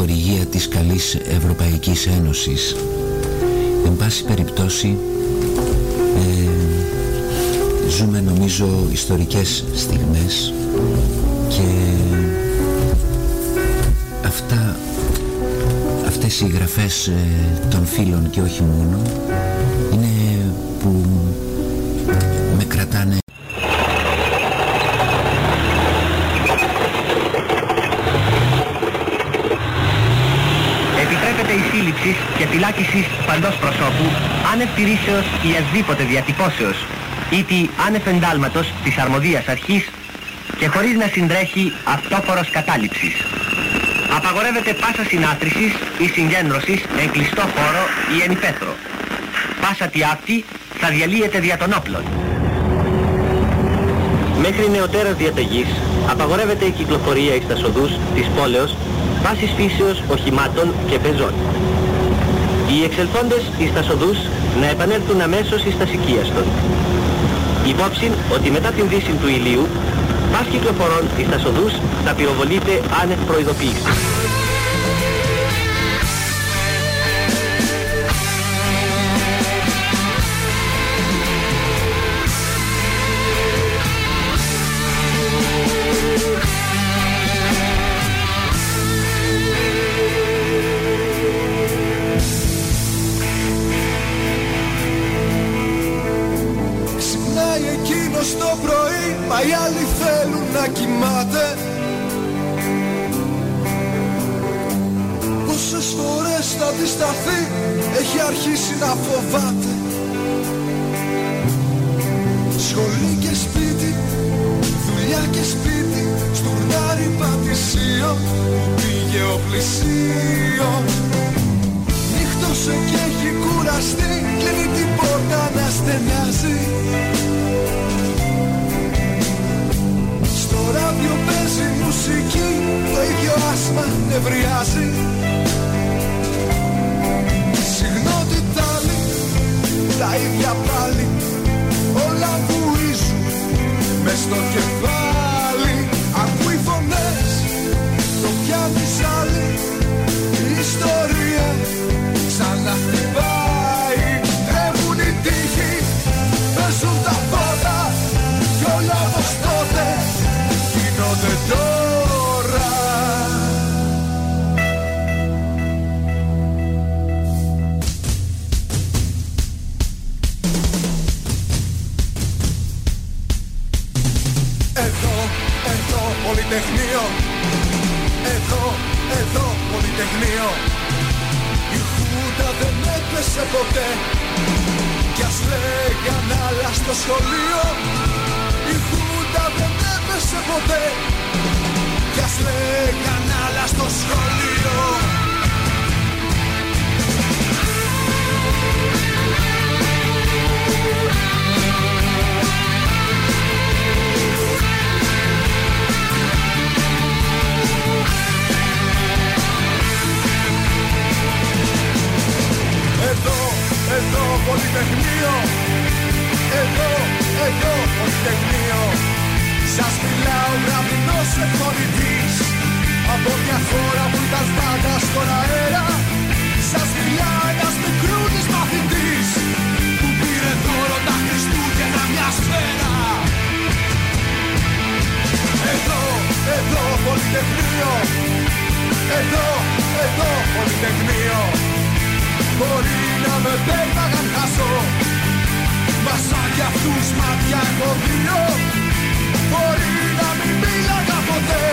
χορηγία της καλής Ευρωπαϊκής Ένωσης. Εν πάση περιπτώσει ε, ζούμε νομίζω ιστορικές στιγμές και αυτά, αυτές οι γραφές ε, των φίλων και όχι μόνο είναι που με κρατάνε και φυλάκισης παντός προσώπου άνευ τηρήσεως ή ασδήποτε διατυπώσεως ήτι άνευ εντάλματος της αρμοδίας αρχής και χωρίς να συντρέχει αυτόφορος κατάληψης. Απαγορεύεται πάσα συνάθρησης ή συγκέντρωσης εν κλειστό χώρο ή εν υπαίθρο. Πάσα τι αυτή θα διαλύεται δια των όπλων. Μέχρι νεωτέρας διαταγής απαγορεύεται η κυκλοφορία εις τα σοδούς της πόλεως πάσης φύσεως οχημάτων και πεζών. Οι εξελθόντες εις τα σοδούς να επανέλθουν αμέσως εις τα σικίαστον. Υπόψη ότι μετά την δύση του ηλίου, πας κυκλοφορών εις τα σοδούς θα πυροβολείται άνευ προειδοποίησης. Πολυτεχνείο. Εδώ, εδώ, πολυτεχνείο. Η Χούντα δεν έπεσε ποτέ. Κι ας λέγαν άλλα στο σχολείο. Η Χούντα δεν έπεσε ποτέ. Κι ας λέγαν άλλα στο σχολείο Εδώ, εδώ πολυτεχνείο. Εδώ, εδώ πολυτεχνείο. Σας μιλάω γραμμινός εκπονητής Από μια χώρα που ήταν πάντα στον αέρα. Σας μιλά ένας μικρούδης μαθητής Που πήρε δώρο τα Χριστούγεννα μια σφαίρα. Εδώ, εδώ πολυτεχνείο. Εδώ, εδώ πολυτεχνείο Μπορεί να με πέταγαν χάσω Μα σαν κι αυτούς μάτια έχω δύο. Μπορεί να μην μίλαγα ποτέ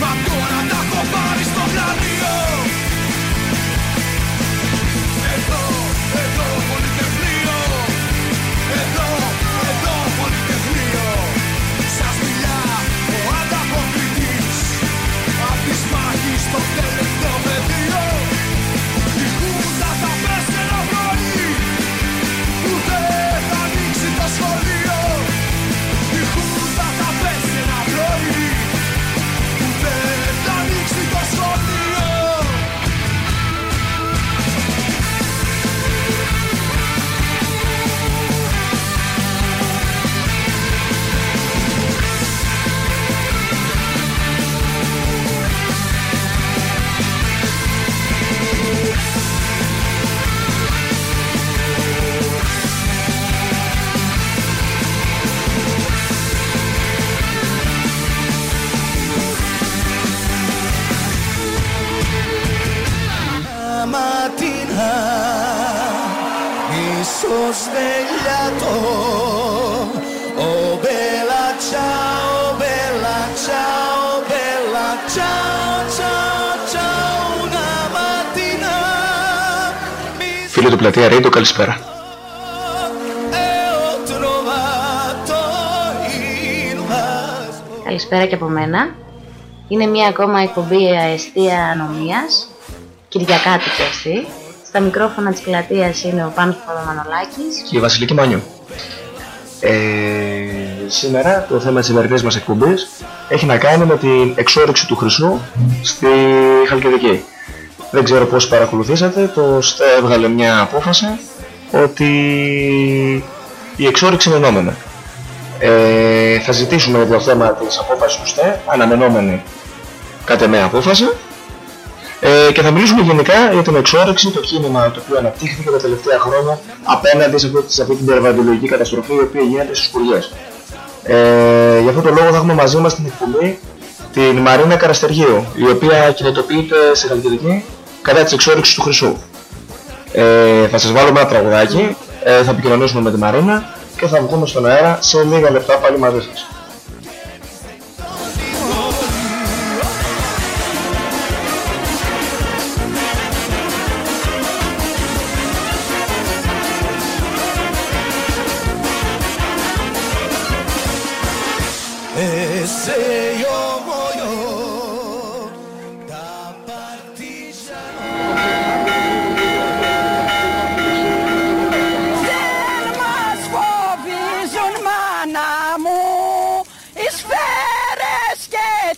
Μα τώρα τα έχω πάρει στο πλανείο Φίλοι του Πλατεία Ρέιντο, καλησπέρα. e ho trovato il vaso Καλησπέρα και από μένα. Είναι μία ακόμα εκπομπή αεστία ανομίας, κυριακάτικη αυτή. Στα μικρόφωνα της πλατείας είναι ο Πάνος Παπαδομανολάκης. Και η Βασιλική Μάνιου. Ε, σήμερα το θέμα της σημερινής μας εκπομπής έχει να κάνει με την εξόρυξη του χρυσού στη Χαλκιδική. Δεν ξέρω πώς παρακολουθήσατε, το ΣΤΕ έβγαλε μια απόφαση ότι η εξόρυξη είναι νόμιμη. Ε, θα ζητήσουμε για το θέμα της απόφασης του ΣΤΕ, αναμενόμενη κατά με απόφαση, ε, και θα μιλήσουμε γενικά για την εξόρυξη, το κίνημα το οποίο αναπτύχθηκε τα τελευταία χρόνια απέναντι σε αυτή, σε αυτή την περιβαλλοντολογική καταστροφή η οποία γίνεται στις σκουριές. Ε, για αυτόν τον λόγο θα έχουμε μαζί μας την εκπομπή την Μαρίνα Καραστεργίου, η οποία κινητοποιείται σε Χαλκιδική κατά της εξόρυξης του χρυσού. Ε, θα σας βάλουμε ένα τραγουδάκι, ε, θα επικοινωνήσουμε με τη Μαρίνα και θα βγούμε στον αέρα σε λίγα λεπτά πάλι μαζί σας.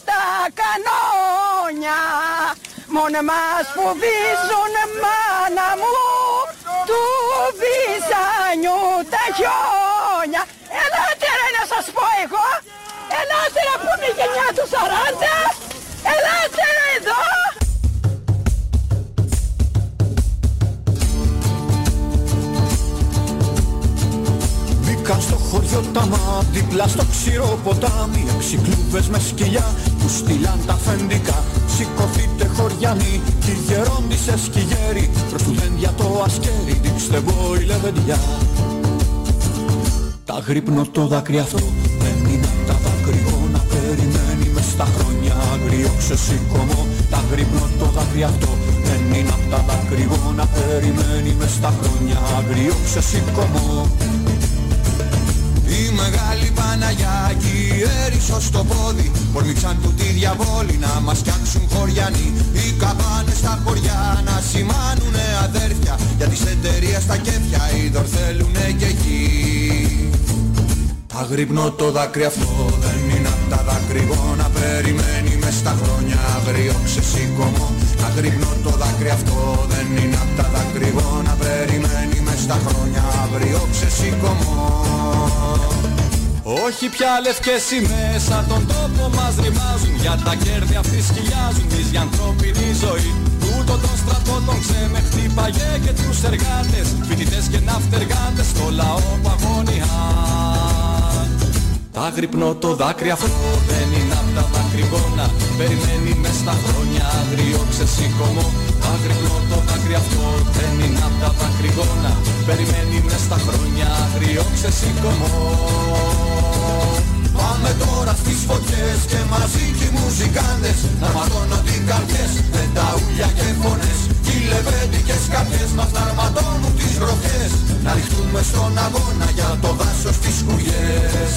Τα κανόνια. Μόνο μας φοβίζουν μάνα μου του Βυζάνιου τα χιόνια. Ελάτε ρε να σας πω εγώ. Ελάτε ρε που είναι η γενιά του 40 Ελάτε ρε εδώ Μπήκαν στο χωριό τα μα, δίπλα στο ξηρό ποτάμι. Έξι κλούβες με σκυλιά που στείλαν τα αφεντικά. Σηκωθείτε χωριανοί, κι οι γερόντισες κι οι γέροι Προς του δέντια το ασκέρι, δείξτε μπόι λεβεντιά Τα γρύπνω το δάκρυ αυτό δεν είναι απ' τα δακρυγόνα Περιμένει μες στα χρόνια άγριο ξεσηκωμό Τα γρύπνω το δάκρυ αυτό δεν είναι απ' τα δακρυγόνα Περιμένει μες στα χρόνια άγριο ξεσηκωμό η μεγάλη Παναγιά και η Έρισος στο πόδι Πολμήξαν του τη διαβόλη να μας φτιάξουν χωριανοί. Οι καμπάνες στα χωριά να σημάνουνε αδέρφια. Για τις εταιρείες στα κέφια είδωρ θέλουνε και εκεί. Αγρυπνώ το δάκρυ αυτό δεν είναι απ' τα δακρυγόνα Περιμένει μες στα χρόνια αγριό ξεσηκωμό Αγρυπνώ το δάκρυ αυτό δεν είναι απ' τα δακρυγόνα Περιμένει μες στα χρόνια αγριό ξεσηκωμό όχι πια λευκές σημαίες σαν τον τόπο μας ρημάζουν. Για τα κέρδη αυτοί σκυλιάζουν τις για ανθρώπινη ζωή. Τούτο τον στρατό τον ξέμε χτύπαγε και τους εργάτες. Φοιτητές και ναυτεργάτες στο λαό που αγωνιά. Τα γρυπνώ το δάκρυ αυτό δεν είναι απ' τα δακρυγόνα Περιμένει μες στα χρόνια αγριό ξεσηκωμό Τα γρυπνώ το δάκρυ αυτό δεν είναι απ' τα δακρυγόνα Περιμένει μες στα χρόνια αγριό ξεσηκωμό Πάμε τώρα στις φωτιές και μαζί κι οι μουζικάντες. Να ματώνω τις καρδιές με τα ούλια και φωνές. Κι οι λεβέντικες καρδιές μας να αρματώνουν τις γροφιές Να ρηχτούμε στον αγώνα για το δάσος τις σκουριές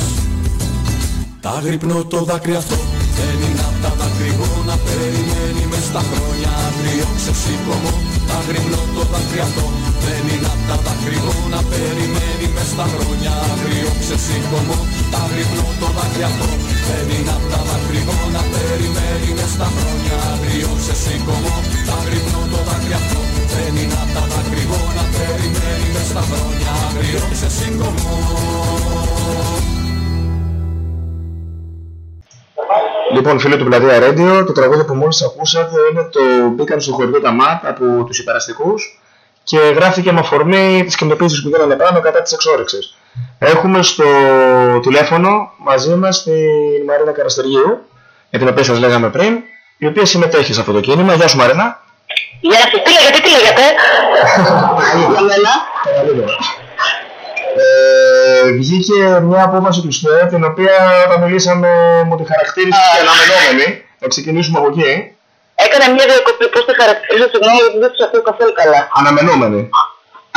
τα γρυπνώ το δάκρυ αυτό δεν είναι απ' τα δακρυγόνα Περιμένει μες στα χρόνια αγριό ξεσηκωμό Τα γρυπνώ το δάκρυ αυτό δεν είναι απ' τα δακρυγόνα Περιμένει μες στα χρόνια αγριό ξεσηκωμό Τα γρυπνώ το δάκρυ αυτό δεν είναι απ' τα δακρυγόνα Περιμένει μες στα χρόνια αγριό ξεσηκωμό Τα γρυπνώ το δάκρυ αυτό δεν είναι απ' τα δακρυγόνα Περιμένει μες στα χρόνια αγριό ξεσηκωμό Λοιπόν, φίλοι του Πλατεία Radio, το τραγούδι που μόλις ακούσατε είναι το «Μπήκαν στο χωριό τα ΜΑΤ» από τους υπεραστικούς και γράφτηκε με αφορμή τις κινητοποίησεις που γίνανε πάνω κατά της εξόρυξης. Έχουμε στο τηλέφωνο μαζί μας την Μαρίνα Καραστεργίου, για την οποία σας λέγαμε πριν, η οποία συμμετέχει σε αυτό το κίνημα. Γεια σου Μαρίνα. Γεια σας, τι λέγατε, τι λέγατε; Για μένα. Καλύτερα. Ε, βγήκε μια απόφαση του ΣΤΕ, την οποία όταν μιλήσαμε μου τη χαρακτήρισε και αναμενόμενη. Να ξεκινήσουμε από εκεί. Έκανε μια διακοπή, πώς τη χαρακτηρίζω, συγγνώμη, γιατί δεν τους ακούω καθόλου καλά. Αναμενόμενη.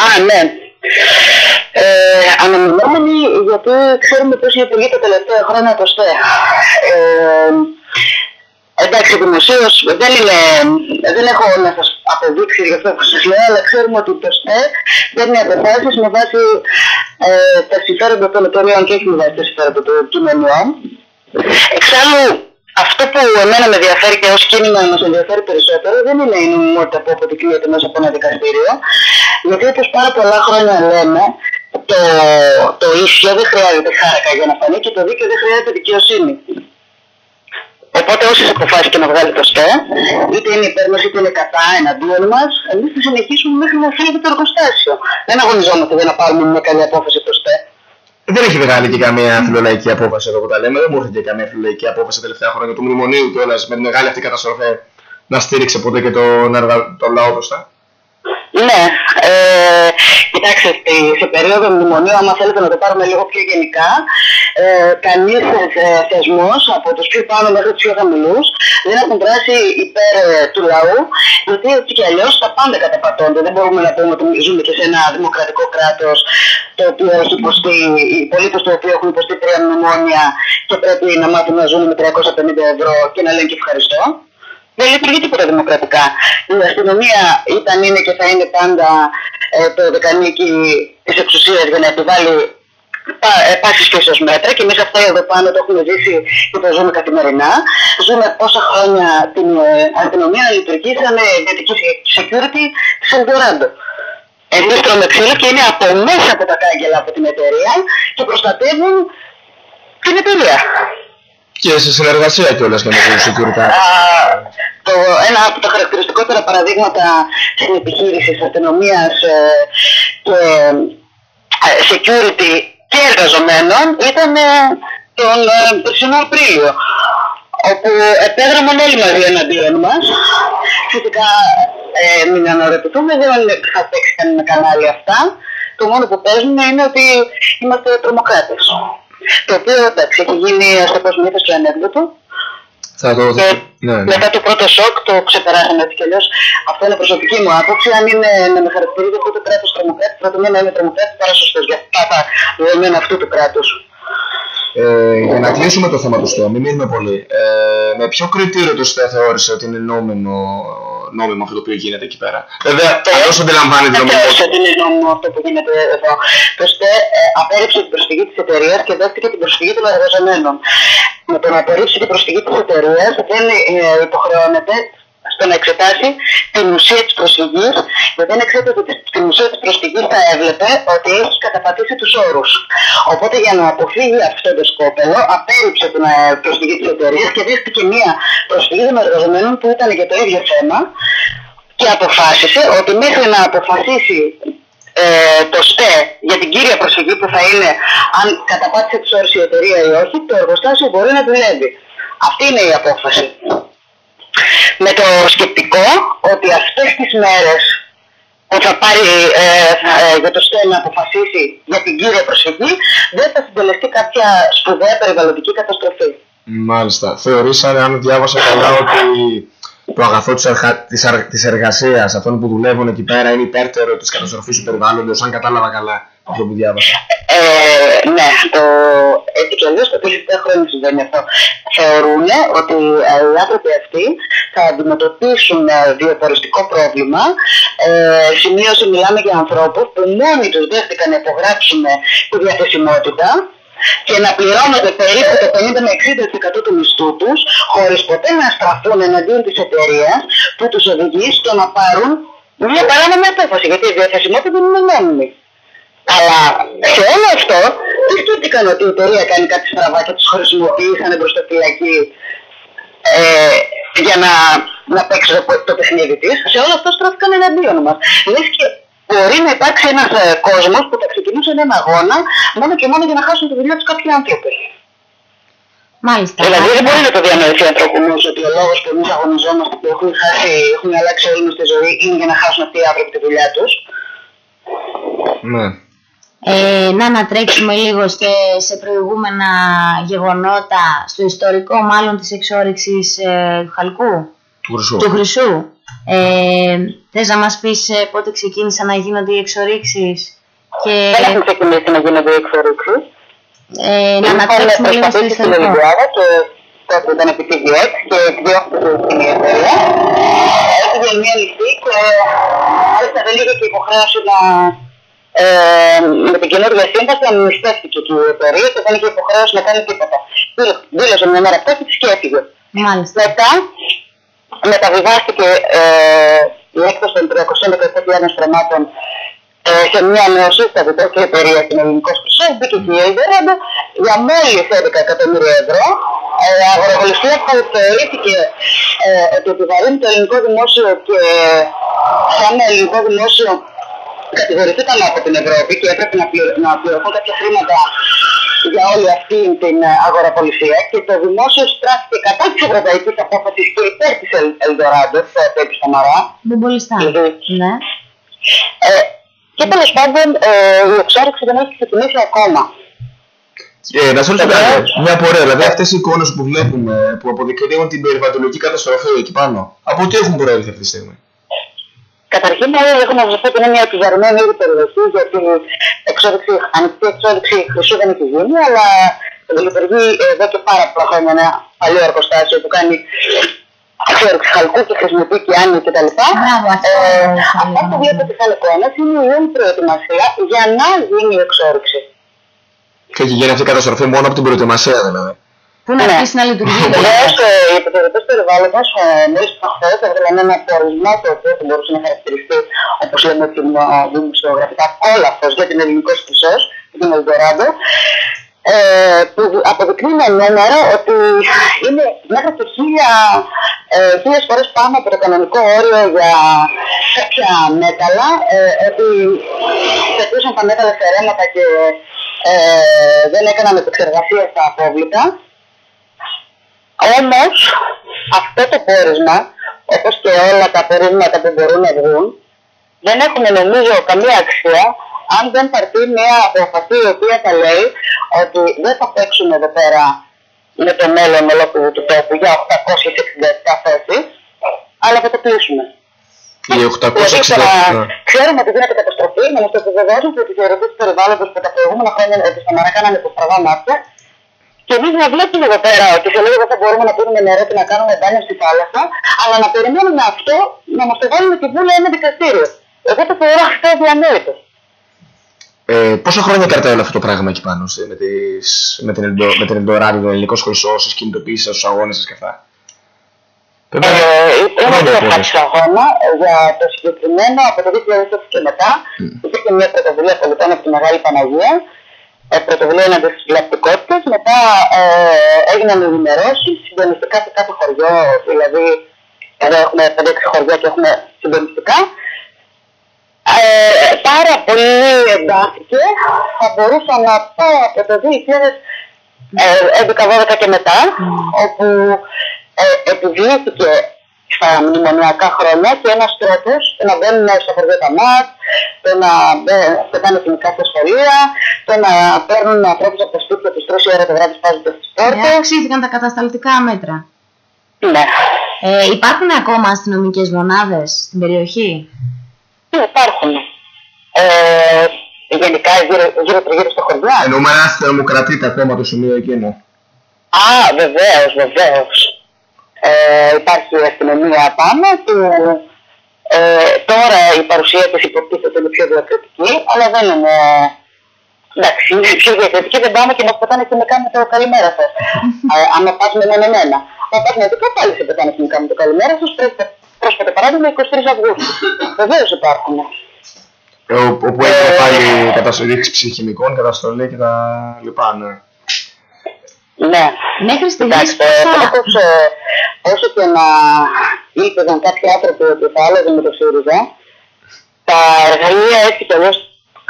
Α, ναι. Ε, αναμενόμενη, γιατί ξέρουμε πώς λειτουργεί τα τελευταία χρόνια το ΣΤΕ. Ε, εντάξει, δημοσίω δεν, είναι, δεν έχω να σας αποδείξεις για αυτό που σας λέω, αλλά ξέρουμε ότι το ΣΤΕ παίρνει αποφάσεις με βάση ε, τα συμφέροντα των εταιρείων και όχι με βάση τα συμφέροντα των κοινωνιών. Εξάλλου, αυτό που εμένα με ενδιαφέρει και ως κίνημα μας ενδιαφέρει περισσότερο δεν είναι η νομιμότητα που αποδεικνύεται μέσα από ένα δικαστήριο, γιατί όπως πάρα πολλά χρόνια λέμε, το, το ίσιο δεν χρειάζεται χάρακα για να φανεί και το δίκαιο δεν χρειάζεται δικαιοσύνη. Οπότε όσε αποφάσει και να βγάλει το ΣΤΕ, είτε είναι υπέρ μα είτε είναι κατά εναντίον μας, εμείς θα συνεχίσουμε μέχρι να φύγει το εργοστάσιο. Δεν αγωνιζόμαστε για να πάρουμε μια καλή απόφαση το ΣΤΕ. Δεν έχει βγάλει και καμία φιλολαϊκή απόφαση εδώ που τα λέμε. Δεν μου έρχεται και καμία φιλολαϊκή απόφαση τα τελευταία χρόνια του μνημονίου κιόλας με τη μεγάλη αυτή καταστροφή να στήριξε ποτέ και τον, εργα... τον λαό μπροστά. Ναι, ε, κοιτάξτε, στη, σε περίοδο μνημονίου, άμα θέλετε να το πάρουμε λίγο πιο γενικά, ε, κανείς ε, θεσμός από τους πιο πάνω μέχρι τους πιο χαμηλούς δεν έχουν δράσει υπέρ ε, του λαού, γιατί έτσι κι αλλιώς τα πάντα καταπατώνται. Δεν μπορούμε να πούμε ότι ζούμε και σε ένα δημοκρατικό κράτος το οποίο έχει υποστεί, οι πολίτες του οποίου έχουν υποστεί τρία μνημόνια και πρέπει να μάθουν να ζουν με 350 ευρώ και να λένε και ευχαριστώ δεν λειτουργεί τίποτα δημοκρατικά. Η αστυνομία ήταν, είναι και θα είναι πάντα ε, το δεκανίκι της εξουσίας για να επιβάλλει ε, πάσης ίσω μέτρα και εμείς αυτά εδώ πάνω το έχουμε ζήσει και το ζούμε καθημερινά. Ζούμε πόσα χρόνια την ε, αστυνομία να λειτουργεί σαν ιδιωτική security της Eldorado. Εμείς τρώμε ξύλο και είναι από μέσα από τα κάγκελα από την εταιρεία και προστατεύουν την εταιρεία. Και σε συνεργασία κιόλας και με το security. Το, ένα από τα χαρακτηριστικότερα παραδείγματα στην επιχείρηση της αστυνομίας ε, και ε, security και εργαζομένων ήταν ε, τον περσινό Απρίλιο όπου επέδραμαν όλοι μαζί εναντίον μας. Φυσικά ε, μην αναρωτηθούμε, δεν θα παίξει κανένα κανάλι αυτά. Το μόνο που παίζουν είναι ότι είμαστε τρομοκράτες. Το οποίο εντάξει έχει γίνει ας το πω μύθος και ανέκδοτο. Θα το... Και ναι, ναι. μετά το πρώτο σοκ το ξεπεράσαμε έτσι κι αλλιώς. Αυτό είναι προσωπική μου άποψη. Αν είναι να με χαρακτηρίζει αυτό το κράτος τρομοκράτης, προτιμώ να είναι τρομοκράτης παρά σωστός για τα δεδομένα αυτού του κράτους. Ε, για να κλείσουμε το θέμα του ΣΤΕ, μην μείνουμε πολύ. Ε, με ποιο κριτήριο το ΣΤΕ θεώρησε ότι είναι νόμιμο, νόμιμο αυτό το οποίο γίνεται εκεί πέρα; Βέβαια, αλλιώς αντιλαμβάνει την Δεν νομιμότητα. θεώρησε ότι είναι νόμιμο αυτό που γίνεται εδώ. Το ΣΤΕ ε, απέρριψε την προσφυγή της εταιρείας και δέχτηκε την προσφυγή των εργαζομένων. Με το να απορρίψει την προσφυγή της εταιρείας δεν ε, υποχρεώνεται στο να εξετάσει την ουσία της προσφυγής και δεν εξέτασε τη- την ουσία της προσφυγής θα έβλεπε ότι έχει καταπατήσει τους όρους. Οπότε για να αποφύγει αυτό το σκόπελο απέρριψε την ε, προσφυγή της εταιρείας και δέχτηκε μία προσφυγή των εργαζομένων που ήταν για το ίδιο θέμα και αποφάσισε ότι μέχρι να αποφασίσει ε, το ΣΤΕ για την κύρια προσφυγή που θα είναι αν καταπάτησε τους όρους η εταιρεία ή όχι, το εργοστάσιο μπορεί να δουλεύει. Αυτή είναι η απόφαση. Με το σκεπτικό ότι αυτές τις μέρες που θα πάρει ε, ε, για το ΣΤΕ να αποφασίσει για την κύρια προσφυγή δεν θα συντελεστεί κάποια σπουδαία περιβαλλοντική καταστροφή. Μάλιστα. Θεωρήσατε, αν διάβασα καλά, ότι το αγαθό της, αρχα... της, αρ... της εργασίας, αυτών που δουλεύουν εκεί πέρα, είναι υπέρτερο της καταστροφής του περιβάλλοντος, αν κατάλαβα καλά αυτό που διάβασα. Ε, ναι, το, έτσι κι αλλιώς τα τελευταία χρόνια συμβαίνει αυτό. Θεωρούν ότι ε, οι άνθρωποι αυτοί θα αντιμετωπίσουν ε, βιοποριστικό πρόβλημα. Ε, σημείωση μιλάμε για ανθρώπους που μόνοι τους δέχτηκαν να υπογράψουν τη διαθεσιμότητα και να πληρώνονται περίπου το 50 με 60% του μισθού τους χωρίς ποτέ να στραφούν εναντίον της εταιρείας που τους οδηγεί στο να πάρουν μια παράνομη απόφαση γιατί η διαθεσιμότητα δεν είναι νόμιμη. Αλλά σε όλο αυτό δεν σκέφτηκαν ότι η εταιρεία κάνει κάτι στραβά και τους χρησιμοποίησαν προς το φυλακή ε, για να, να παίξει το, το παιχνίδι της. Σε όλο αυτό στράφηκαν εναντίον μας. Λες και μπορεί να υπάρξει ένας ε, κόσμος που θα ξεκινούσε έναν αγώνα μόνο και μόνο για να χάσουν τη δουλειά τους κάποιοι άνθρωποι. Μάλιστα. Δηλαδή δεν μπορεί να το διανοηθεί ο ανθρωπινός ότι ο λόγος που εμείς αγωνιζόμαστε που έχουν, χάσει, έχουν αλλάξει όλη μας τη ζωή είναι για να χάσουν αυτοί οι άνθρωποι τη δουλειά τους. Ναι. Ε, να ανατρέξουμε λίγο σε, σε προηγούμενα γεγονότα, στο ιστορικό μάλλον της εξόριξης ε, του Χαλκού, Του χρυσού. του Χρυσού. Ε, θες να μας πεις ε, πότε ξεκίνησαν να γίνονται οι εξορίξεις και Δεν έχουν ξεκινήσει να γίνονται οι εξορίξεις; ε, να ανατρέξουμε λίγο στο προσπαθήσει στην ιστορικό. Ολυμπιάδα και τότε ήταν επί TVX και εκδιώχθηκε στην εταιρεία. Έγινε μια λυση και μάλιστα δεν είχε και υποχρέωση να ε, με την καινούργια σύμβαση αμνηστεύτηκε και η εταιρεία και δεν είχε υποχρέωση να κάνει τίποτα. Δήλωσε- Δήλωσε μια μέρα πτώση και έφυγε. Μάλιστα. Μετά μεταβιβάστηκε ε, η έκδοση των 317.000 στρεμμάτων ε, σε μια νεοσύστατη τέτοια εταιρεία στην Ελληνικό Χρυσό, μπήκε και η Eldorado για μόλις 11 εκατομμύρια ευρώ. Ε, αγοραγωνιστία που θεωρήθηκε ε, ότι επιβαρύνει το ελληνικό δημόσιο και σαν ελληνικό δημόσιο κατηγορηθήκαν από την Ευρώπη και έπρεπε να, πληρω, να πληρωθούν κάποια χρήματα για όλη αυτή την ε, αγοραπολισία και το δημόσιο στράφηκε κατά της ευρωπαϊκής απόφασης και υπέρ της Ελ- Ελντοράντο, τότε επί Σαμαρά. Μπομπολιστά. Mhm. Ναι. Ε, και τέλος πάντων ε, η εξόρυξη δεν έχει ξεκινήσει ακόμα. Ε, να σα ρωτήσω κάτι. Μια πορεία. Δηλαδή, αυτές οι εικόνες που βλέπουμε που αποδεικνύουν την περιβαλλοντική καταστροφή εκεί πάνω, από τι έχουν προέλθει αυτή τη στιγμή; Καταρχήν, ε, έχω να σας πω ότι είναι μια επιβαρημένη ήδη περιοχή, γιατί εξόρυξη, ανοιχτή εξόρυξη χρυσού δεν έχει γίνει, αλλά λειτουργεί εδώ και πάρα πολλά χρόνια ένα παλιό εργοστάσιο που κάνει εξόρυξη χαλκού και χρησιμοποιεί και άνοιοι κτλ. Μπράβο, αυτό Ε, ήθελα αυτά να που πω. βλέπετε σαν εικόνε είναι η όλη προετοιμασία για να γίνει η εξόρυξη. Και έχει γίνει αυτή η καταστροφή μόνο από την προετοιμασία δηλαδή. Πού να Ναι. αρχίσει να λειτουργεί. Βεβαίω, οι επιθεωρητέ περιβάλλοντος μόλι προχθές έβγαλαν ένα προορισμό το οποίο θα μπορούσε να χαρακτηριστεί, όπως λέμε την ε, δημοσιογραφικά, κόλαφο για την ελληνικός χρυσό, την Ελντοράντο, ε, που αποδεικνύει με νούμερο ότι είναι μέχρι και χίλια, ε, χίλιες φορές πάνω από το κανονικό όριο για κάποια μέταλλα, ε, ότι πετούσαν τα μέταλλα σε ρέματα και ε, δεν έκαναν επεξεργασία στα απόβλητα. Όμως αυτό το πόρισμα, όπως και όλα τα πορίσματα που μπορούν να βγουν, δεν έχουν νομίζω καμία αξία αν δεν πάρθει μια αποφασή η οποία θα λέει ότι δεν θα παίξουμε εδώ πέρα με το μέλλον ολόκληρου του τόπου για 867 θέσεις, αλλά θα το κλείσουμε. Οι Δηλαδή, 860. τώρα, Ναι. ξέρουμε ότι γίνεται καταστροφή, να μας το επιβεβαιώσουν και οι θεωρητέ του περιβάλλοντο που τα προηγούμενα χρόνια ότι στα μαρά κάνανε το στραβά μάτια. Και εμείς να βλέπουμε εδώ πέρα ότι σε λίγο δεν θα μπορούμε να πίνουμε νερό και να κάνουμε μπάνιο στη θάλασσα, αλλά να περιμένουμε αυτό να μας το βάλουν τη βούλα ένα δικαστήριο. Εγώ το θεωρώ αυτό αδιανόητο. Ε, πόσα χρόνια κρατάει όλο αυτό το πράγμα εκεί πάνω σε- με, τις, με την, Ελντο- με την Ελντοράδο, τον ελληνικός χρυσός, στι κινητοποιήσει σα, στου αγώνες σας και αυτά; Πρέπει να- Ε, Είμαι χρόνια δύο πέρασε. χάρτη αγώνα ε, για το συγκεκριμένο από το 2020 και μετά. Υπήρχε μια πρωτοβουλία πολιτών από τη Μεγάλη Παναγία, ε, πρωτοβουλία εναντί τη βλαπτικότητα. Μετά ε, έγιναν ενημερώσεις συντονιστικά σε κάθε χωριό, δηλαδή εδώ έχουμε 5-6 χωριά και έχουμε συντονιστικά. Ε, πάρα πολύ εντάθηκε. Θα μπορούσα να πω από το 2011-12 και μετά, όπου ε, επιβλήθηκε στα μνημονιακά χρόνια και ένας τρόπος το να μπαίνουν στα χωριά τα ΜΑΤ, το να μπαι- πετάνε χημικά στα σχολεία, το να παίρνουν ανθρώπους από τα σπίτια τους τρεις ώρα το βράδυ σπάζοντας τις Ε, πόρτες. αυξήθηκαν τα κατασταλτικά μέτρα. Ναι. Ε, υπάρχουν ακόμα αστυνομικές μονάδες στην περιοχή; Ναι, υπάρχουν. Ε, γενικά γύρω, γύρω, γύρω στα χωριά. Εννοούμε ένα θερμοκρατείται ακόμα το σημείο εκείνο. Α, βεβαίως, βεβαίως. Ε, υπάρχει η αστυνομία πάνω που ε, τώρα η παρουσία της υποτίθεται είναι πιο διακριτική, αλλά δεν είναι. Εντάξει, είναι πιο διακριτική, δεν πάμε και μας πετάνε χημικά με το καλημέρα σας. ε, αν πας με έναν εμένα. Αν πας με δικά πάλι σε πετάνε χημικά με το καλημέρα σας, πρόσφατα- πρόσφατα παράδειγμα 23 Αυγούστου. Βεβαίως υπάρχουν. Ε, ο- όπου έγινε πάλι καταστολή ψυχημικών, καταστολή και τα λοιπά. Ναι. Ναι. Μέχρι στιγμής Εντάξει, ε, πόσα... όπως, ε, όσο και να ήλπιζαν κάποιοι άνθρωποι ότι θα άλλαζαν με το ΣΥΡΙΖΑ, τα εργαλεία έτσι κι αλλιώς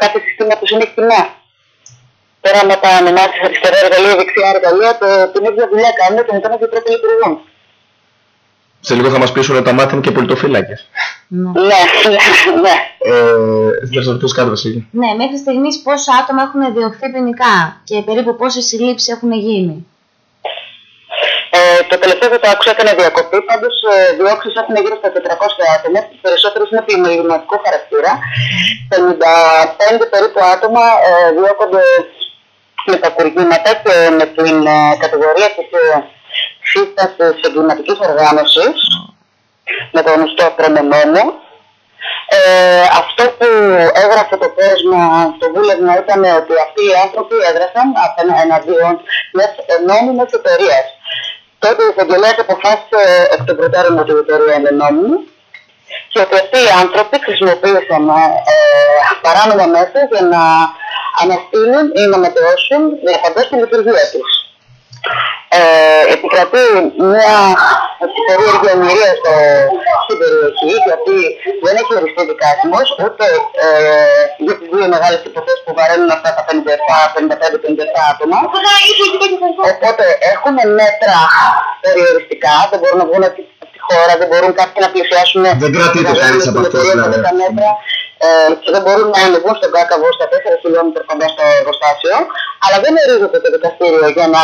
κάθε συστήματος είναι κοινά. Τώρα με τα ανεμάσεις αριστερά εργαλεία, δεξιά εργαλεία, το, την ίδια δουλειά κάνουν και μετά με τρόπο λειτουργούν. Σε λίγο θα μας πείσουν τα μάτια και πολιτοφύλακες. Ναι. Ναι, ναι, ναι. Ε, θες να ρωτήσεις κάτι, Βασίλη. ναι, μέχρι στιγμής πόσα άτομα έχουν διωχθεί ποινικά και περίπου πόσες συλλήψεις έχουν γίνει; Ε, το τελευταίο που το άκουσα έκανε διακοπή, πάντως ε, διώξεις έχουν γύρω στα 400 άτομα, τις περισσότερες είναι πλημμυρηματικού χαρακτήρα. 55 περίπου άτομα ε, διώκονται με τα κουργήματα και με την ε, κατηγορία της ε, σύστασης εγκληματικής οργάνωσης, με τον γνωστό προμενόμενο. Ε, αυτό που έγραφε το κόσμο στο βούλευμα ήταν ότι αυτοί οι άνθρωποι έδρασαν απένα- εναντίον μιας νόμιμης εταιρείας. Τότε ο εισαγγελέας αποφάσισε εκ των προτέρων ότι η εταιρεία είναι νόμιμη και ότι αυτοί οι άνθρωποι χρησιμοποίησαν ε, παράνομα μέσα για να αναστείλουν ή να μετεώσουν διαπαντός τη λειτουργία τους. Ε, επικρατεί μια περίεργη ομοιρία στο, στην περιοχή, γιατί δεν έχει οριστεί δικάσιμος, ούτε ε, για τις δύο μεγάλες υποθέσεις που βαραίνουν αυτά τα 55-57 άτομα. Οπότε έχουν μέτρα περιοριστικά, δεν μπορούν να βγουν από τη χώρα, δεν μπορούν κάποιοι να πλησιάσουν. Δεν κρατείται να κανείς βγουν από στην αυτό, εταιρεία δηλαδή. Με τα μέτρα, ε, και δεν μπορούν να ανεβούν στον κάκαβο στα 4 χιλιόμετρα κοντά στο εργοστάσιο, αλλά δεν ορίζεται το δικαστήριο για να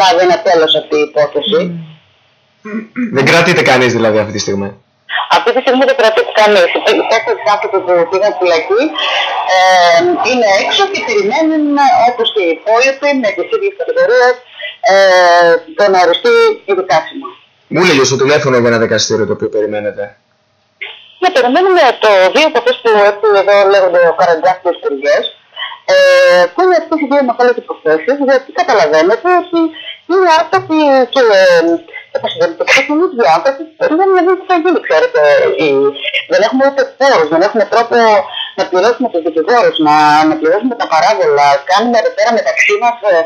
λάβει ένα τέλος αυτή η υπόθεση. Δεν κρατείται κανείς δηλαδή αυτή τη στιγμή; Αυτή τη στιγμή δεν κρατείται κανείς. Οι τέσσερι άνθρωποι που πήγαν φυλακή ε, είναι έξω και περιμένουν όπως και οι υπόλοιποι με τις ίδιες κατηγορίες ε, το να οριστεί η δικάσιμο. Μου έλεγε στο τηλέφωνο για ένα δικαστήριο το οποίο περιμένετε. Ναι, περιμένουμε το δύο από αυτέ που έτσι εδώ λέγονται ο Καραντζάκ και οι Στουργέ. Ε, που είναι αυτέ οι δύο μεγάλε υποθέσει, γιατί καταλαβαίνετε ότι είναι άνθρωποι και επασυντελετικοί είναι οι ίδιοι άνθρωποι που δεν είναι τι θα γίνει, ξέρετε. Οι- Δεν έχουμε ούτε πόρους, δεν έχουμε τρόπο να πληρώσουμε τους δικηγόρους, να, να πληρώσουμε τα παράγωγα. Κάνουμε εδώ πέρα μεταξύ μας ε,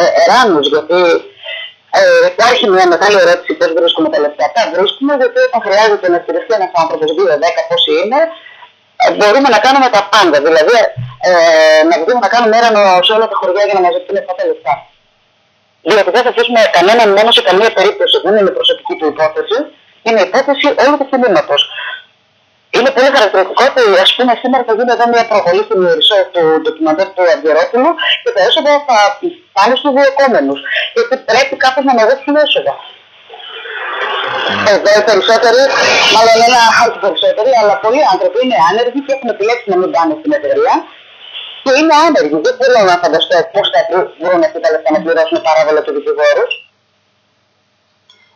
ε, εράνου, γιατί ε, υπάρχει μια μεγάλη ερώτηση πώς βρίσκουμε τα λεφτά. Τα βρίσκουμε γιατί όταν χρειάζεται να στηριχθεί ένας άνθρωπος, 2-10 πόσοι είναι, ε, μπορούμε να κάνουμε τα πάντα. Δηλαδή ε, να βγούμε να κάνουμε έρανο σε όλα τα χωριά για να μαζευτούν αυτά τα λεφτά. Διότι δεν θα αφήσουμε κανέναν μόνο σε καμία περίπτωση. Δεν είναι προσωπική του υπόθεση. Είναι υπόθεση όλου του κινήματο. Είναι πολύ χαρακτηριστικό ότι ας πούμε σήμερα θα γίνει εδώ μια προβολή στην Ιερισσό του ντοκιμαντέρ του Αγγερόπουλου και τα έσοδα θα πάνε στους διεκόμενους. Γιατί πρέπει κάποιος να μαζέψει έσοδα. Εδώ οι περισσότεροι, μάλλον ένα όχι περισσότεροι, αλλά πολλοί άνθρωποι είναι άνεργοι και έχουν επιλέξει να μην πάνε στην εταιρεία και είναι άνεργοι. Δεν μπορώ να φανταστώ πώς θα βρουν αυτά τα λεφτά να πληρώσουν παράβολα τους δικηγόρους.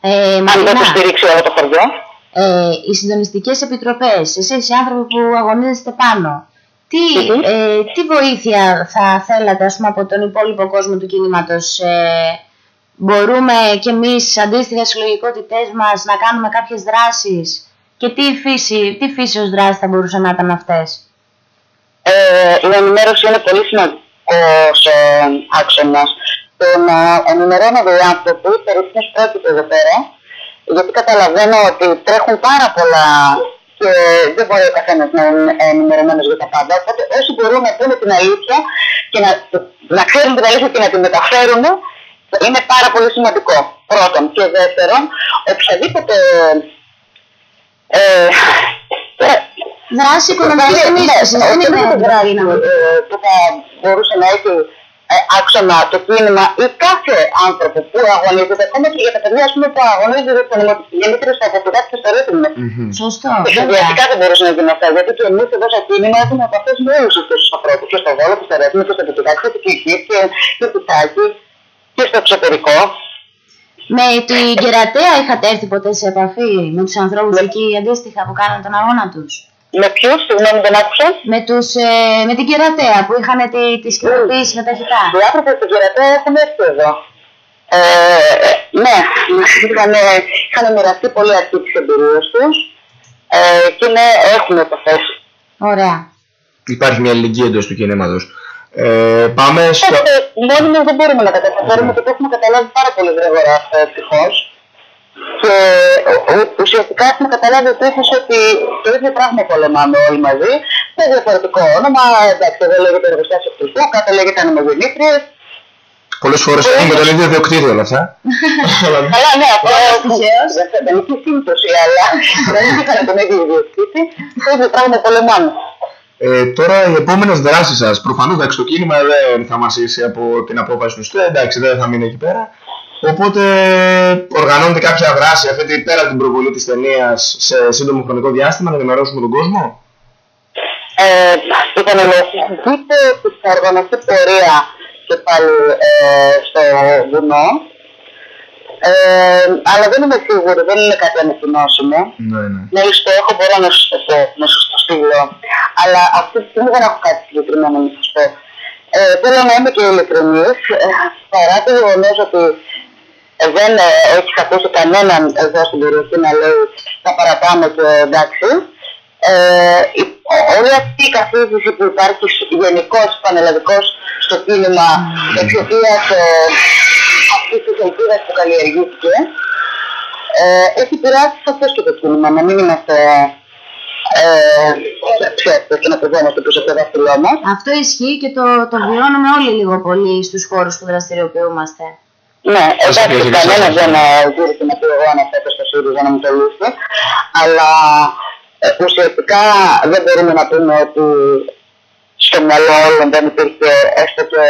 Ε, Αν δεν Μαρίνα, το στηρίξει όλο το χωριό. Ε, οι συντονιστικές επιτροπές, εσείς οι άνθρωποι που αγωνίζεστε πάνω, τι, Μμμ. ε, τι βοήθεια θα θέλατε ας πούμε, από τον υπόλοιπο κόσμο του κινήματος. Ε, μπορούμε κι εμείς αντίστοιχα στις λογικότητές μας να κάνουμε κάποιες δράσεις; Και τι φύση, τι φύσεως δράση θα μπορούσαν να ήταν αυτές; Ε, η ενημέρωση είναι πολύ σημαντικός ε, άξονας. Το να ενημερώνονται οι άνθρωποι περί τίνος πρόκειται εδώ πέρα, γιατί καταλαβαίνω ότι τρέχουν πάρα πολλά και δεν μπορεί ο καθένα να είναι ενημερωμένο για τα πάντα. Οπότε όσοι μπορούν να πούνε την αλήθεια και να, να ξέρουν την αλήθεια και να την μεταφέρουν, είναι πάρα πολύ σημαντικό. Πρώτον. Και δεύτερον, οποιαδήποτε. Ε, ε, Δράση οικονομικής ενίσχυσης, δεν είναι δράση δύναμη. που θα μπορούσε να έχει ε, άξονα το κίνημα ή κάθε άνθρωπο που αγωνίζεται, ακόμα και για τα παιδιά ας πούμε, που αγωνίζονται στον Δημήτρη στο Αποπηγάτη και στο Ρέτινο. Σωστό, Και βέβαια. συνδυαστικά δεν μπορούσε να γίνει αυτά, γιατί και εμείς εδώ στο κίνημα έχουμε επαφές με όλους αυτούς τους ανθρώπους. Και στο Βόλο και στο Ρέτινο και στο Αποπηγάτη και στο Κυλική και στο Κουτάκι και στο εξωτερικό. Με την Κερατέα είχατε έρθει ποτέ σε επαφή με τους ανθρώπους εκεί αντίστοιχα που κάνανε τον αγώνα τους; Με ποιους, συγγνώμη, δεν άκουσα. Με, τους, ε, με την Κερατέα που είχαν τη, τη σκηνοποίηση με τα χιτά. Οι άνθρωποι στην Κερατέα έχουν έρθει εδώ. Ε, ναι, είχαν, είχαν μοιραστεί πολύ αυτή τις εμπειρίες τους ε, και ναι, έχουν επαφέ. Ωραία. Υπάρχει μια αλληλεγγύη εντός του κινήματος. Ε, πάμε στο... Μόνοι μας δεν μπορούμε να τα καταφέρουμε και το έχουμε καταλάβει πάρα πολύ γρήγορα αυτό ευτυχώς. Και ο- ο- ουσιαστικά έχουμε καταλάβει επίση ότι το ίδιο πράγμα πολεμάμε όλοι μαζί, με διαφορετικό όνομα. Εντάξει, εδώ λέγεται εργοστάσιο Χριστού, κάτω λέγεται ανεμογεννήτριε. Πολλές φορές είναι με τον ίδιο διοκτήτη όλα αυτά. Καλά, ναι, αυτό τυχαίως. δεν είχε σύμπτωση, αλλά δεν είχαν τον ίδιο ιδιοκτήτη. Το ίδιο πράγμα πολεμάνε. Ε, τώρα οι επόμενες δράσεις σας. Προφανώς εντάξει, το κίνημα δεν θα μασίσει από την απόφαση του ΣΤΕ, εντάξει, δεν θα μείνει εκεί πέρα. Οπότε οργανώνεται κάποια δράση αυτή πέρα από την προβολή της ταινίας σε σύντομο χρονικό διάστημα να ενημερώσουμε τον κόσμο; Ε, Ικανολογείται ότι θα οργανωθεί πορεία και πάλι ε, στο βουνό. Ε, αλλά δεν είμαι σίγουρη, δεν είναι κάτι ανακοινώσιμο. Ναι, ναι. Ναι, το έχω, μπορώ να σου το πω, να σου το στείλω. Αλλά αυτή τη στιγμή δεν έχω κάτι συγκεκριμένο να σα πω. Ε, θέλω να είμαι και ειλικρινής, ε, παρά το γεγονός ότι ε, δεν ε, έχει ακούσει κανέναν εδώ στην περιοχή να λέει θα παραπάνω και εντάξει. Ε, η- ό- όλη αυτή η καθίζηση που υπάρχει γενικώ πανελλαδικώ στο κίνημα εξαιτία αυτή τη ελπίδα που καλλιεργήθηκε ε, έχει επηρεάσει σαφώ και το κίνημα. Να μην είμαστε ε, ξέρετε και να κρυβόμαστε πίσω από το δάχτυλό μας. Αυτό ισχύει και το, το βιώνουμε όλοι λίγο πολύ στους χώρους που δραστηριοποιούμαστε. Ναι, Σας εντάξει, πιέζει και κανένα εσάς. δεν ε, γύρισε να πει εγώ αναθέτω στο ΣΥΡΙΖΑ να μου το λύσει. Αλλά ε, ουσιαστικά δεν μπορούμε να πούμε ότι στο μυαλό όλων δεν υπήρχε έστω και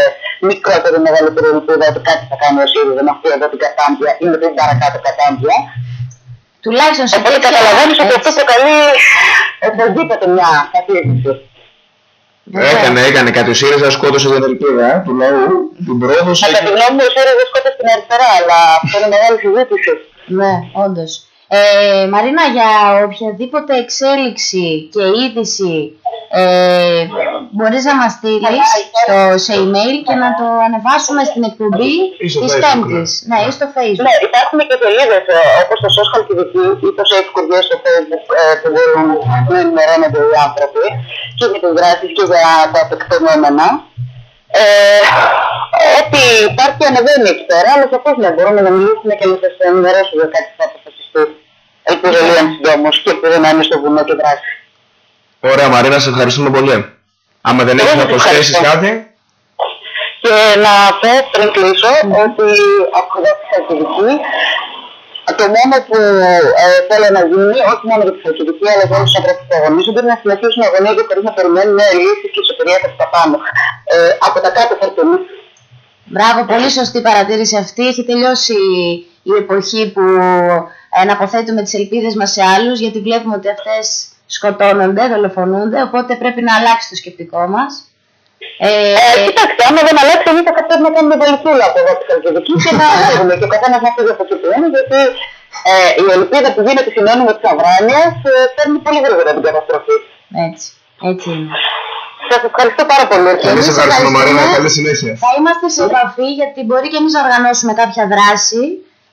μικρότερη ή μεγαλύτερη ελπίδα ότι κάτι θα κάνει ο ΣΥΡΙΖΑ με αυτή εδώ την κατάμπια ή με την παρακάτω κατάμπια. Τουλάχιστον σε Οπότε τέτοια- καταλαβαίνεις ότι έτσι. αυτό προκαλεί οπωσδήποτε μια καθίστηση. Βεβαίως. Έκανε, έκανε κάτι. Ο ΣΥΡΙΖΑ σκότωσε την ελπίδα ε, του λαού, την πρόδωσε. Κατά τη γνώμη μου, ο ΣΥΡΙΖΑ σκότωσε την αριστερά, αλλά αυτό είναι μεγάλη συζήτηση. Ναι, όντως. Ε, Μαρίνα, για οποιαδήποτε εξέλιξη και είδηση ε, μπορείς να μας στείλεις στο, σε email και να το ανεβάσουμε στην εκπομπή Ή στο της Facebook, Πέμπτης. Ναι, ή στο Facebook. Ναι, υπάρχουν και σελίδες όπως το Social Κηδική ή το Safe Courier στο Facebook ε, που μπορούν να ενημερώνονται οι άνθρωποι και για τι δράσει και για τα τεκτενόμενα. Ε, ό,τι υπάρχει ανεβαίνει εκεί πέρα, αλλά σαφώ ναι, μπορούμε να μιλήσουμε και να σας ενημερώσουμε για κάτι που θα αποφασιστεί. Ελπίζω λίγο συντόμω και ελπίζω να είναι στο βουνό και δράση. Ωραία, Μαρίνα, σε ευχαριστούμε πολύ. Άμα δεν έχει Εγώ να σας προσθέσει ευχαριστώ. κάτι. Και να πω πριν κλείσω ότι από εδώ στη Χαλκιδική το μόνο που ε, θέλω να γίνει, όχι μόνο για τη Χαλκιδική, αλλά για όλους τους ανθρώπους που αγωνίζονται, είναι να συνεχίσουν να αγωνίζονται χωρίς να περιμένουν νέε λύσει και σωτηρία από τα πάνω. Ε, από τα κάτω χαρτονί. Μπράβο, πολύ σωστή παρατήρηση αυτή. Έχει τελειώσει η εποχή που ε, να αποθέτουμε τις ελπίδες μας σε άλλους, γιατί βλέπουμε ότι αυτές σκοτώνονται, δολοφονούνται, οπότε πρέπει να αλλάξει το σκεπτικό μας. Ε, Ε, κοιτάξτε, άμα δεν αλλάξει, εμείς θα πρέπει να κάνουμε βελτιούλα από εδώ τη Χαλκιδική και να φύγουμε. Και ο καθένας να φύγει από εκεί που είναι, γιατί ε, η ελπίδα που γίνεται συνώνυμο της αδράνεια ε, παίρνει πολύ γρήγορα την καταστροφή. έτσι, έτσι είναι. Σας ευχαριστώ πάρα πολύ. Εμείς Εμείς ευχαριστούμε, Μαρίνα. ευχαριστούμε. Καλή συνέχεια. Θα είμαστε σε επαφή γιατί μπορεί και εμείς να οργανώσουμε κάποια δράση,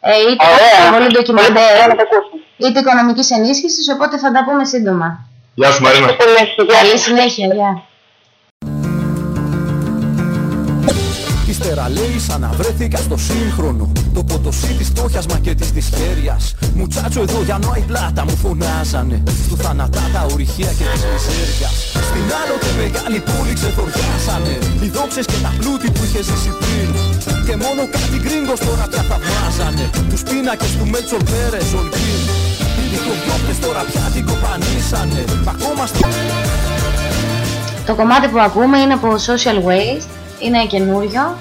ε, είτε Ωραία. προβολή ντοκιμαντέρ, Πολύ να το ακούσουμε. είτε οικονομικής ενίσχυσης, οπότε θα τα πούμε σύντομα. Γεια σου, Μαρίνα. Πολύ. Γεια Καλή συνέχεια, γεια. Ύστερα λέει σαν να βρέθηκα στο σύγχρονο. Το ποτοσί της φτώχειας μα και της δυσχέρειας Μουτσάτσο εδώ για νόη πλάτα μου φωνάζανε. Του θανατά τα ορυχεία και της μιζέριας. Στην άλλοτε μεγάλη πόλη ξεθοριάσανε. Οι δόξες και τα πλούτη που είχε ζήσει πριν. Και μόνο κάτι γκρίνγκος τώρα πια θαυμάζανε. Τους πίνακες του Μέτσολ Πέρες Ολκίν Οι δικοδιώκτες τώρα πια την κοπανίσανε. Μα ακόμα στη... Το κομμάτι που ακούμε είναι από Social Waste, είναι καινούριο.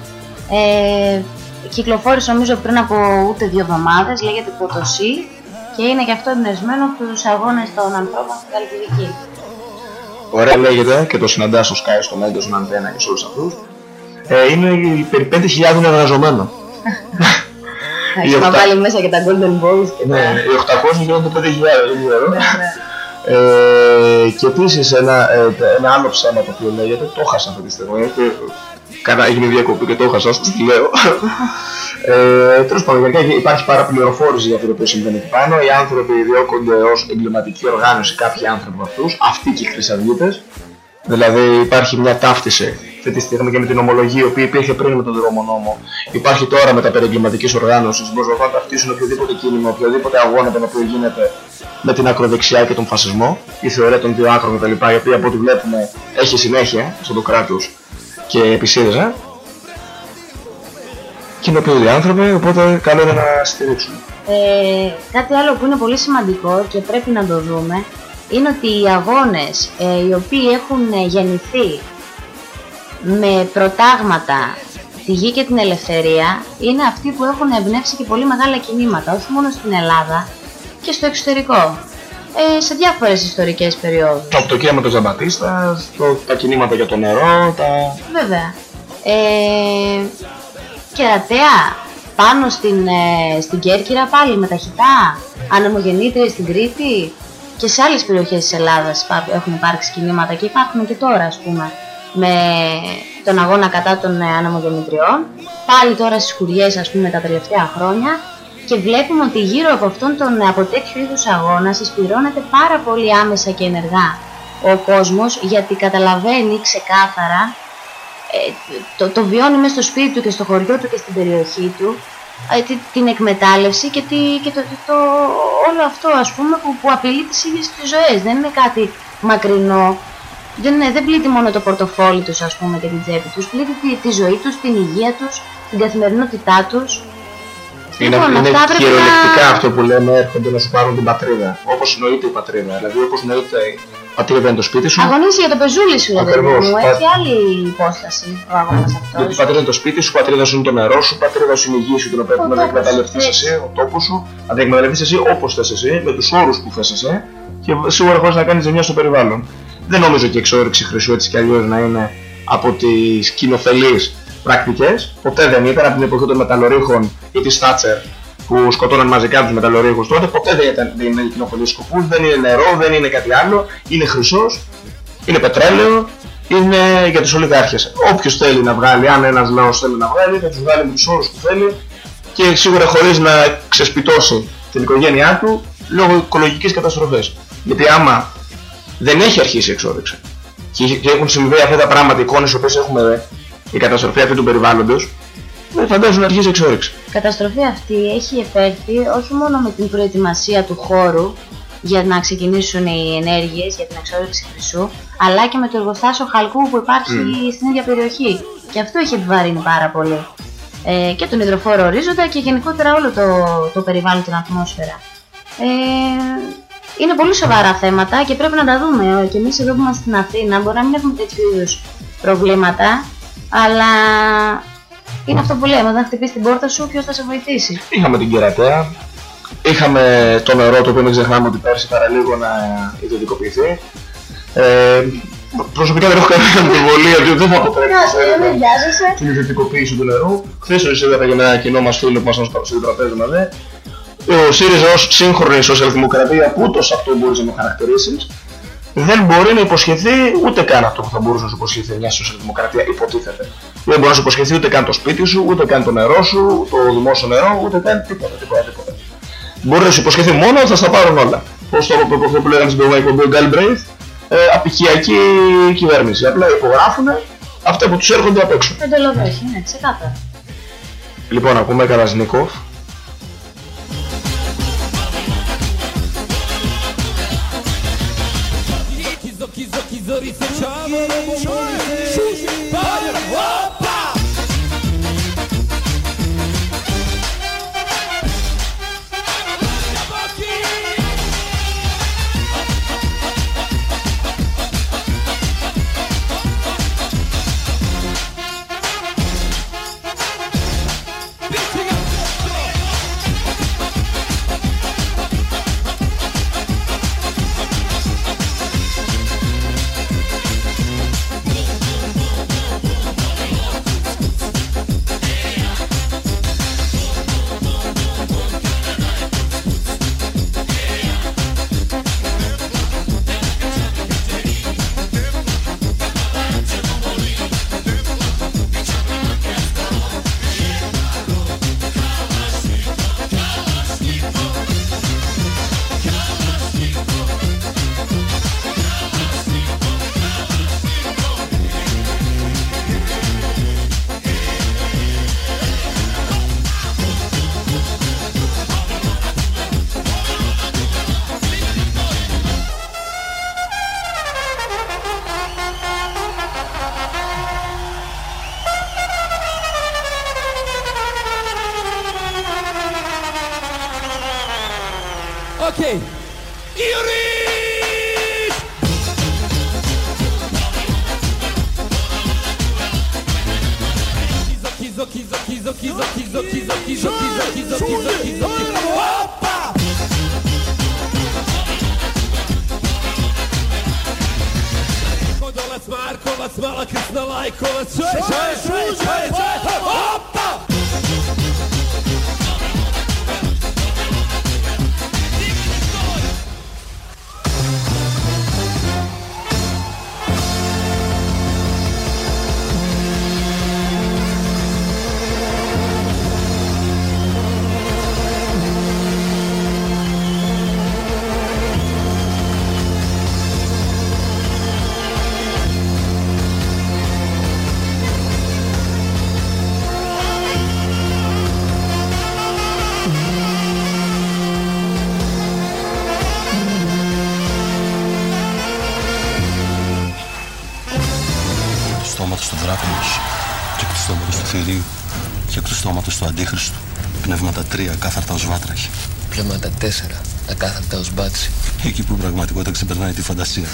Ε, κυκλοφόρησε νομίζω πριν από ούτε δύο εβδομάδες, λέγεται Ποτοσί και είναι και αυτό εμπνευσμένο από τους αγώνες των ανθρώπων στην Καλκιδική. Ωραία λέγεται και το συναντά στο Sky, στο Μέντο, στον Αντένα και σε όλους αυτούς. Ε, είναι περί 5.000 εργαζομένων. Έχουμε οχτα- βάλει μέσα και τα Golden Balls και Ναι, τα... οι 800 γίνονται 5.000, δεν ξέρω. Ναι, ναι. Ε, και επίσης ένα, ε, ένα άλλο ψέμα το οποίο λέγεται, το χάσα αυτή τη στιγμή. Ε, Κάνα έγινε διακοπή και το χάσα, σας το λέω. Ε, Τέλος πάντων, γενικά υπάρχει παραπληροφόρηση για αυτό το οποίο συμβαίνει εκεί πάνω. Οι άνθρωποι διώκονται ως εγκληματική οργάνωση, κάποιοι άνθρωποι από αυτούς, αυτοί και οι χρυσαυγίτες. Δηλαδή υπάρχει μια ταύτιση αυτή τη στιγμή και με την ομολογία η οποία υπήρχε πριν με τον δρόμο Υπάρχει τώρα με τα περί εγκληματικής οργάνωσης. Προσπαθούν να ταυτίσουν οποιοδήποτε κίνημα, οποιοδήποτε αγώνα τον οποίο γίνεται με την ακροδεξιά και τον φασισμό. Η θεωρία των δύο άκρων κτλ. Η οποία από ό,τι βλέπουμε έχει συνέχεια στο το κράτος και επί ΣΥΡΙΖΑ. κοινοποιούνται άνθρωποι, οπότε καλό είναι να στηρίξουν. Ε, κάτι άλλο που είναι πολύ σημαντικό και πρέπει να το δούμε είναι ότι οι αγώνες ε, οι οποίοι έχουν ε, γεννηθεί με προτάγματα τη γη και την ελευθερία είναι αυτοί που έχουν εμπνεύσει και πολύ μεγάλα κινήματα, όχι μόνο στην Ελλάδα και στο εξωτερικό, ε, σε διάφορες ιστορικές περιόδους. Από το κίνημα του Ζαμπατίστα, τα κινήματα για το νερό, τα... Βέβαια. Ε, κερατέα, πάνω στην, ε, στην Κέρκυρα πάλι με τα χιτά, ανεμογεννήτριες στην Κρήτη. Και σε άλλες περιοχές της Ελλάδας έχουν υπάρξει κινήματα και υπάρχουν και τώρα ας πούμε με τον αγώνα κατά των ε, ανεμογεννητριών, πάλι τώρα στις χουριές ας πούμε τα τελευταία χρόνια και βλέπουμε ότι γύρω από αυτόν τον από τέτοιου είδους αγώνα συσπηρώνεται πάρα πολύ άμεσα και ενεργά ο κόσμος γιατί καταλαβαίνει ξεκάθαρα ε, το, το βιώνει μέσα στο σπίτι του και στο χωριό του και στην περιοχή του ε, την εκμετάλλευση και, τη, και το, το, όλο αυτό ας πούμε που, που απειλεί τις ίδιες τις ζωές. Δεν είναι κάτι μακρινό. Δεν, δεν πλήττει μόνο το πορτοφόλι τους ας πούμε και την τσέπη τους. Πλήττει τη, τη ζωή τους, την υγεία τους την καθημερινότητά τους είναι, Λοιπόν, είναι αυτά πρέπει κυριολεκτικά να- αυτό που λέμε έρχονται να σου πάρουν την πατρίδα. Όπως νοείται η πατρίδα. Δηλαδή, όπως νοείται η πατρίδα είναι το σπίτι σου, Αγωνίζει για το πεζούλι σου, ρε παιδί Ακριβώς. μου. Πα- Έχει άλλη υπόσταση ο αγώνας γιατί η αυτός. πατρίδα είναι το σπίτι σου, η πατρίδα σου είναι το νερό σου, η πατρίδα σου είναι η γη σου την οποία Ο πρέπει να τόπος εκμεταλλευτεί σου, εσύ, ο τόπος σου, να την εκμεταλλευτείς εσύ όπως θες εσύ, με τους όρους που θες εσύ και σίγουρα χωρίς να κάνεις ζημιά στο περιβάλλον. Δεν νομίζω και η εξόρυξη χρυσού έτσι κι αλλιώς να είναι από τις κοινοφελείς πρακτικές. Ποτέ δεν ήταν από την εποχή των μεταλλορίχων ή της Θάτσερ που σκοτώναν μαζικά τους μεταλλορίχους τότε. Ποτέ δεν ήταν δεν είναι κοινοφελή σκοπού, δεν είναι νερό, δεν είναι κάτι άλλο. Είναι χρυσός, είναι πετρέλαιο, είναι για τους ολιγάρχες. Όποιος θέλει να βγάλει, αν ένας λαός θέλει να βγάλει, θα τους βγάλει με τους όρους που θέλει και σίγουρα χωρίς να ξεσπιτώσει την οικογένειά του λόγω οικολογικής καταστροφής. Γιατί άμα δεν έχει αρχίσει η εξόρυξη και και έχουν συμβεί αυτά τα πράγματα, οι εικόνες που έχουμε δει, η καταστροφή αυτή του περιβάλλοντος, δεν φαντάζομαι να αρχίσει η εξόρυξης. Η καταστροφή αυτή έχει επέρθει όχι μόνο με την προετοιμασία του χώρου για να ξεκινήσουν οι ενέργειες για την εξόρυξη χρυσού, αλλά και με το εργοστάσιο χαλκού που υπάρχει στην ίδια περιοχή. Και αυτό έχει επιβαρύνει πάρα πολύ. Ε, και τον υδροφόρο ορίζοντα και γενικότερα όλο το, το περιβάλλον, την ατμόσφαιρα. Ε, είναι πολύ σοβαρά θέματα και πρέπει να τα δούμε. Και εμείς εδώ που είμαστε στην Αθήνα μπορεί να μην έχουμε τέτοιου είδους προβλήματα, αλλά είναι αυτό που λέμε, όταν χτυπήσεις την πόρτα σου, ποιος θα σε βοηθήσει. Είχαμε την κερατέα, είχαμε το νερό το οποίο μην ξεχνάμε ότι πέρσι παραλίγο να ιδιωτικοποιηθεί. Ε, προσωπικά δεν έχω καμία αμφιβολία ότι δεν θα αποτρέψει δεν βιάζεσαι. την ιδιωτικοποίηση του νερού. Χθες ο είδα για ένα κοινό μας φίλο που μα στο τραπέζι μαζί. Ο ΣΥΡΙΖΑ ως σύγχρονη σοσιαλδημοκρατία, που ούτως αυτό μπορείς να το χαρακτηρίσεις, δεν μπορεί να υποσχεθεί ούτε καν αυτό που θα μπορούσε να σου υποσχεθεί μια σοσιαλδημοκρατία, υποτίθεται. Δεν μπορεί να σου υποσχεθεί ούτε καν το σπίτι σου, ούτε καν το νερό σου, το δημόσιο νερό, ούτε καν τίποτα, τίποτα, τίποτα. Μπορεί να σου υποσχεθεί μόνο ότι θα στα πάρουν όλα. Πώς το από αυτό που λέγανε στην προηγούμενη εκπομπή ο Γκάλμπρεϊθ, ε, απικιακή κυβέρνηση. Απλά υπογράφουν αυτά που τους έρχονται απ' έξω. Εντελοδόχη, ναι, ξεκάθαρα. Λοιπόν, ακούμε Καραζνίκοφ. Jogo και εκ του στόματος του αντίχριστου πνεύματα τρία κάθαρτα ως βάτραχη. Πνεύματα τέσσερα, ακάθαρτα ως μπάτσι. εκεί που η πραγματικότητα ξεπερνάει τη φαντασία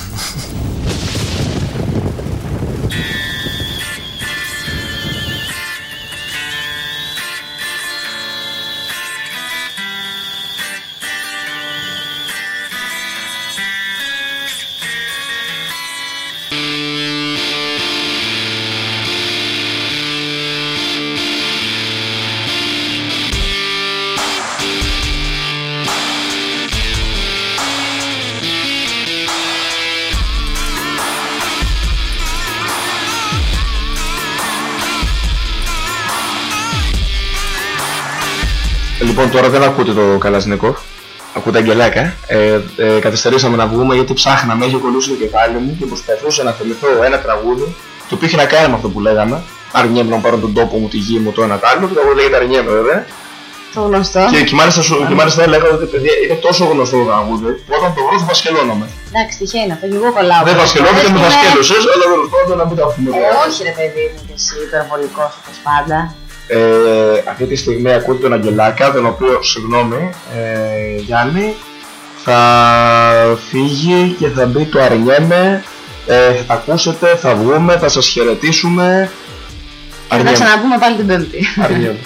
τώρα δεν ακούτε το Καλασνίκοφ. Ακούτε αγγελάκα. Ε, ε, καθυστερήσαμε να βγούμε γιατί ψάχναμε, είχε κολλήσει το κεφάλι μου και προσπαθούσα να θυμηθώ ένα τραγούδι το οποίο είχε να κάνει με αυτό που λέγαμε. Αρνιέμαι να πάρω τον τόπο μου, τη γη μου, το ένα το άλλο. Το τραγούδι λέγεται Αρνιέμαι βέβαια. Το γνωστό. Και, και μάλιστα, σου, και μάλιστα έλεγα ότι παιδιά είναι τόσο γνωστό το τραγούδι που όταν το βρω θα βασκελώνομαι. Εντάξει, τυχαίνει αυτό και εγώ κολλάω. Δεν βασκελώθηκε, με Είναι- βασκέλωσες, αλλά τέλος πάντων να μην τα πούμε. Ε, όχι ρε παιδί μου και εσύ υπερβολικός όπως πάντα. Ε, αυτή τη στιγμή ακούτε τον Αγγελάκα, τον οποίο, συγγνώμη, ε, Γιάννη, θα φύγει και θα μπει το Αρνιέμαι. Ε, θα τα ακούσετε, θα βγούμε, θα σας χαιρετήσουμε. Και θα τα ξαναπούμε πάλι την Πέμπτη. Αρνιέμαι.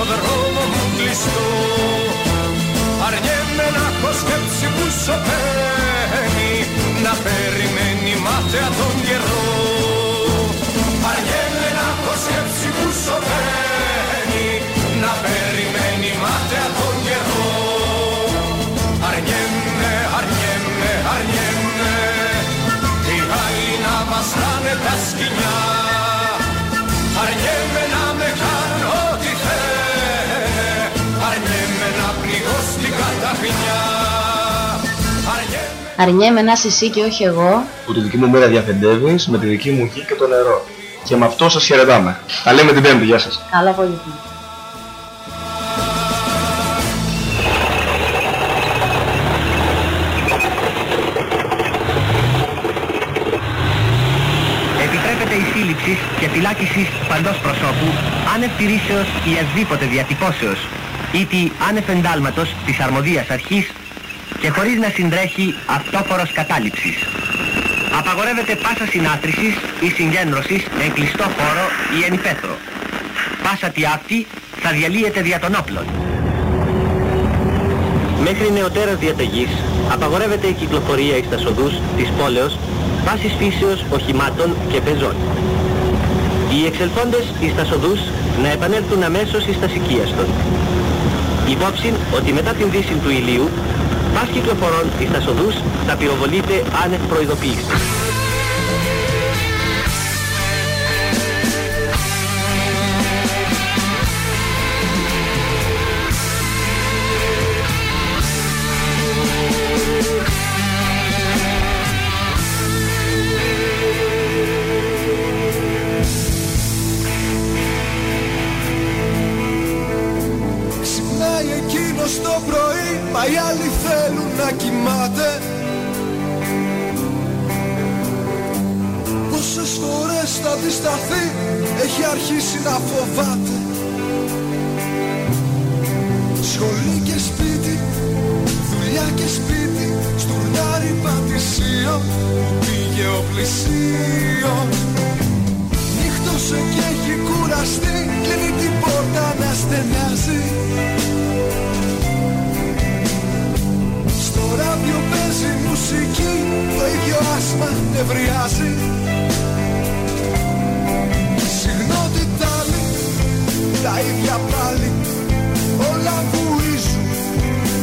Αρνιέμαι, αρνιέμαι, αρνιέμαι να βλέπω πια το δρόμο μου κλειστό. Αρνιέμαι να έχω σκέψη που σωπαίνει Να περιμένει μάταια τον Αρνιέμαι Αρνιέμαι να είσαι εσύ και όχι εγώ. Που τη δική μου μοίρα διαφεντεύεις με τη δική μου γη και το νερό. Και με αυτό σας χαιρετάμε. Τα λέμε την πέμπτη, γεια σας. Καλό απόγευμα. Επιτρέπεται η σύλληψη και φυλάκιση παντός προσώπου άνευ τηρήσεως ή ασδήποτε διατυπώσεως ή τη άνευ εντάλματος της αρμοδίας αρχής και χωρίς να συντρέχει αυτόφορος κατάληψης. Απαγορεύεται πάσα συνάθρησης ή συγκέντρωσης εν κλειστό χώρο ή εν υπαίθρο. Πάσα τι αυτή θα διαλύεται δια των όπλων. Μέχρι νεωτέρας διαταγής απαγορεύεται η κυκλοφορία εις τας οδούς της πόλεως πάσης φύσεως οχημάτων και πεζών. Οι εξελθόντες εις τας οδούς να επανέλθουν αμέσως εις τας οικίαστον. Υπόψη ότι μετά την δύση του ηλίου πας κυκλοφορών εις τας οδούς θα πυροβολείται άνευ προειδοποίησης. Αντισταθεί Έχει αρχίσει να φοβάται. Σχολή και σπίτι Δουλειά και σπίτι Στουρνάρι πατησίο Πήγε ο πλησίος. Νύχτωσε και έχει κουραστεί Κλείνει την πόρτα να στενάζει Στο ράδιο παίζει μουσική Το ίδιο άσμα νευριάζει Τα ίδια πάλι. Όλα βουίζουν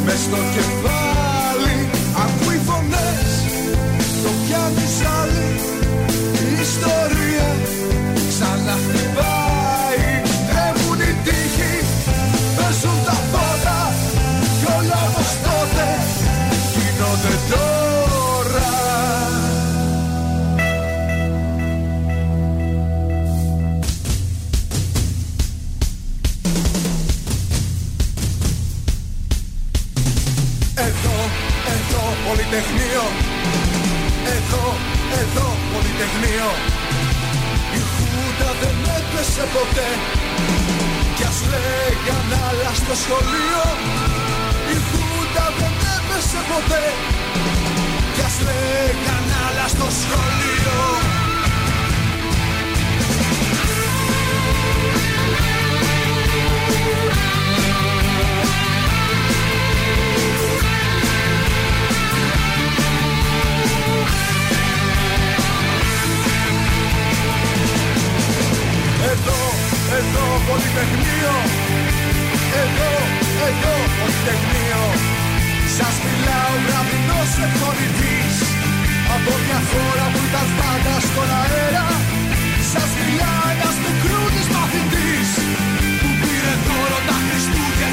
Μες στο κεφάλι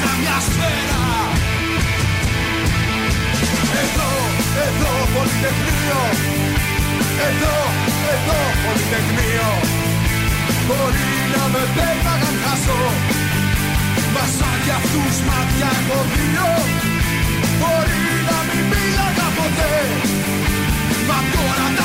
Ήταν μια σφαίρα. Εδώ, εδώ πολυτεχνείο. Εδώ, εδώ πολυτεχνείο. Μπορεί να με πέταγαν χάσω. Μα σαν κι αυτούς μάτια έχω δύο Μπορεί να μην μίλαγα ποτέ. Μα τώρα τα